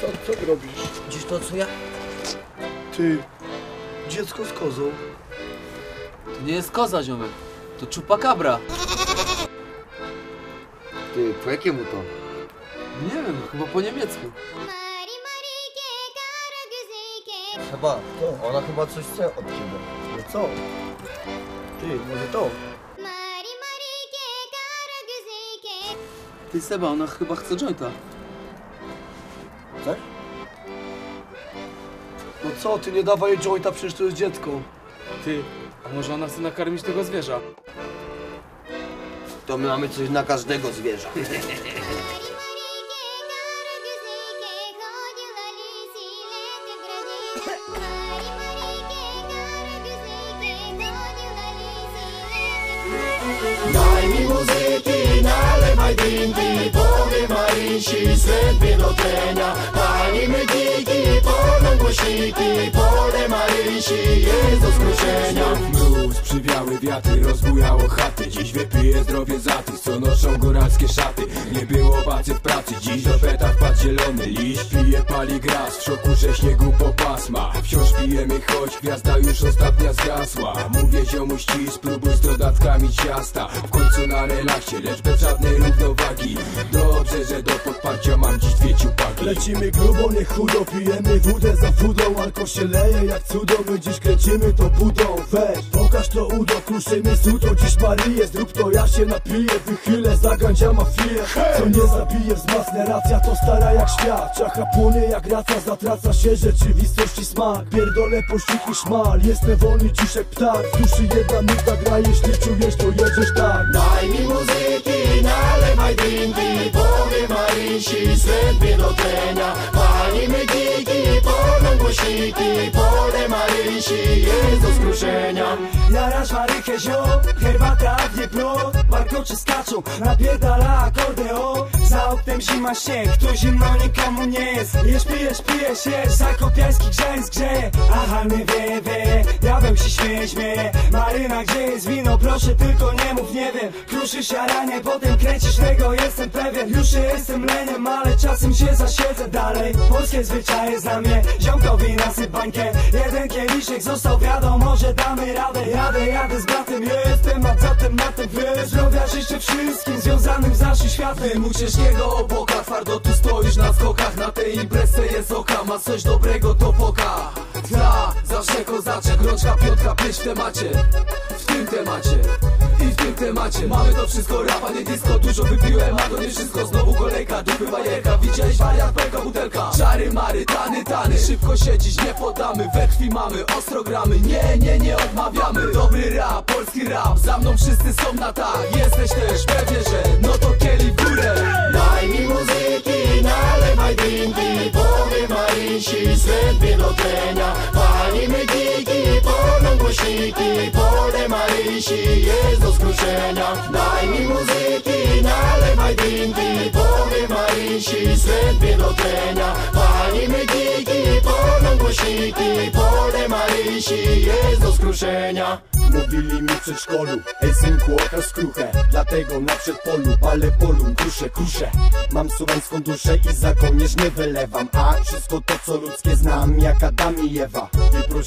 Co, co ty robisz? Widzisz to, co ja? Ty, dziecko z kozą. To nie jest koza, ziomek. To czupakabra. Ty, po jakiemu to? Nie wiem, chyba po niemiecku. Chyba to, ona chyba coś chce od ciebie. No co? Ty, może to? Ty Seba, ona chyba chce jointa tak? No co ty, nie dawaj jointa, przecież to jest dziecko. Ty, a może ona chce nakarmić tego zwierza? To my mamy coś na każdego zwierza. Daj mi muzyki, nalewaj din, din, Marysi, swet wielotlenia Palimy kiki, polą głośniki Pole Marysi jest do skruszenia Mróz, przywiały wiatry, rozbujało chaty Dziś wypiję zdrowie za tych, co noszą góralskie szaty. Nie było bacy w pracy, dziś do peta wpadł zielony liść Pije, pali gras, w szoku, że śniegu po pasma. Wciąż pijemy, choć gwiazda już ostatnia zgasła. Mówię ziomu ścisz, spróbuj z dodatkami ciasta. W końcu na relaksie, lecz bez żadnej równowagi. Dobrze, że do podparcia mam dziś dwie ciupaki. Lecimy grubo, nie chudo, pijemy wódę za wódą Alko się leje jak cudo, my dziś kręcimy to budą Weź, pokaż to udo, kruszymy suto Dziś Maryję, zrób to, ja się napiję Wychylę, zagandzia mafię. Co nie zabije, wzmacnia racja To stara jak świat, czacha płonie jak raca Zatraca się rzeczywistości smak. Pierdolę pościg i szmal, jestem wolny dziś jak ptak. W duszy jedna nuta gra, jeśli czujesz to jedziesz tak. Daj mi muzyki, nalewaj drinki Powie Głośniki Pole Marysi jest do skruszenia. Jarasz marychę ziom, herbata w plot Warkocze skaczą, napierdala akordeon. Za oknem zima śnieg, to zimno nikomu nie jest. Jesz, pijesz, pijesz, jesz, zakopiański grzęs grzeje. Aha, nie wie, wie, diabeł się śmieje, śmieje. Maryna, gdzie jest wino, proszę tylko nie mów, nie wiem. Kruszysz jaranie, potem kręcisz tego, jestem pewien. Już jestem leniem, ale czasem się zasiedzę dalej. Polskie zwyczaje znam je, ziomkowi nasyp bańkę. Jeden kieliszek został, wiadomo, że damy radę. Jadę, jadę z bratem, jestem, a zatem na tym wiesz Zdrowia życzę wszystkim związanym z naszym światem. U ciężkiego obłoka, twardo tu stoisz na skokach. Na tej imprezie jest oka, ma coś dobrego to poka Ja, zawsze kozaczek, rączka piątka, pieśń w temacie. W tym temacie. I w tym temacie. Mamy to wszystko, rapa, nie disco Dużo wypiłem, a to nie wszystko. Znowu kolejka, dupy bajerka Widziałeś wariat, pęka butelka. Czary, mary, tany, tany. Szybko siedzieć, nie podamy. We krwi mamy, ostro gramy. Nie, nie, nie odmawiamy. Dobry rap, polski rap. Za mną wszyscy są na tak. Jesteś też pewnie, że No to kieli w górę. Daj mi muzyki, nalewaj drinki Powie Marysi, wielotlenia Palimy kiki, polą głośniki Pole Marysi jest do skruszenia. Daj mi muzyki, nalewaj drinki Powie Marysi, swet wielotlenia Palimy kiki, polą głośniki Pole Marysi jest do skruszenia Mówili mi w przedszkolu Ej synku, okaz skruchę Dlatego na przedpolu palę polum Kruszę, kruszę Mam suwańską duszę i za nie wylewam. A wszystko to co ludzkie znam Jak Adam i Ewa.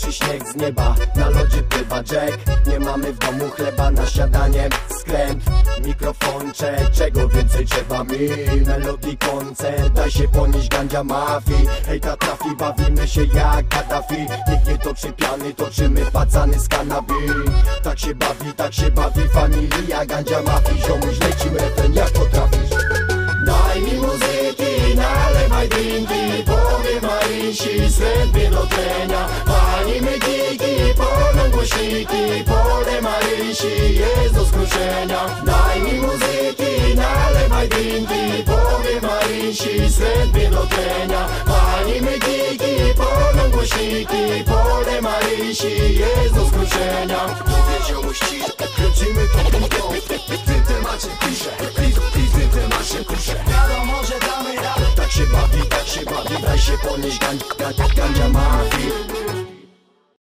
I śnieg z nieba Na lodzie pływa Jack. Nie mamy w domu chleba na śniadanie Skręt, mikrofoncze Czego więcej trzeba? Mi Melodii koncert Daj się ponieść gandzia mafii Hej ta trafi, bawimy się jak Gaddafi. Nikt nie toczy piany, toczymy pacany z kanabi Tak się bawi, tak się bawi familia Gandzia mafii, ziomuś lecim refren jak potrafisz. Daj mi muzyki, nalewaj drinki Powie Marysi, swet wielotlenia Palimy kiki, polą głośniki Pole Marysi jest do skruszenia Daj mi muzyki, nalewaj drinki Powie Marysi, swet wielotlenia Palimy kiki, polą głośniki Pole Marysi jest do skruszenia Mówię ziomu ścisz, kręcimy to budą W tym temacie piszę I, w tym temacie kuszę Wiadomo, że damy radę Tak się bawi, tak się bawi Daj się ponieść gan, gan, gandzia mafii